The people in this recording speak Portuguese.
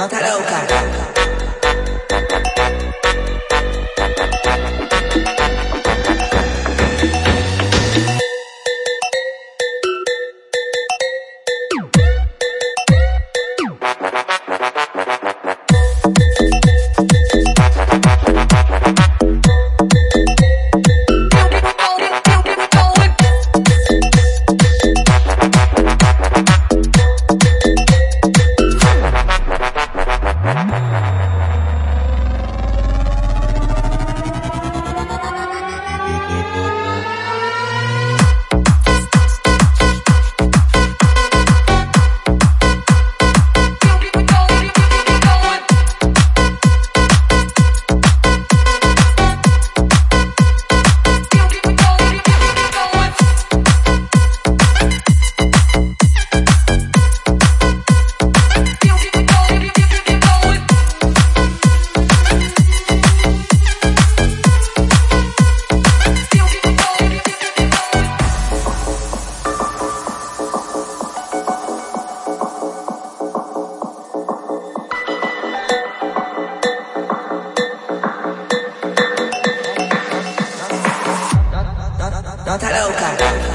Nota louca. Nota louca.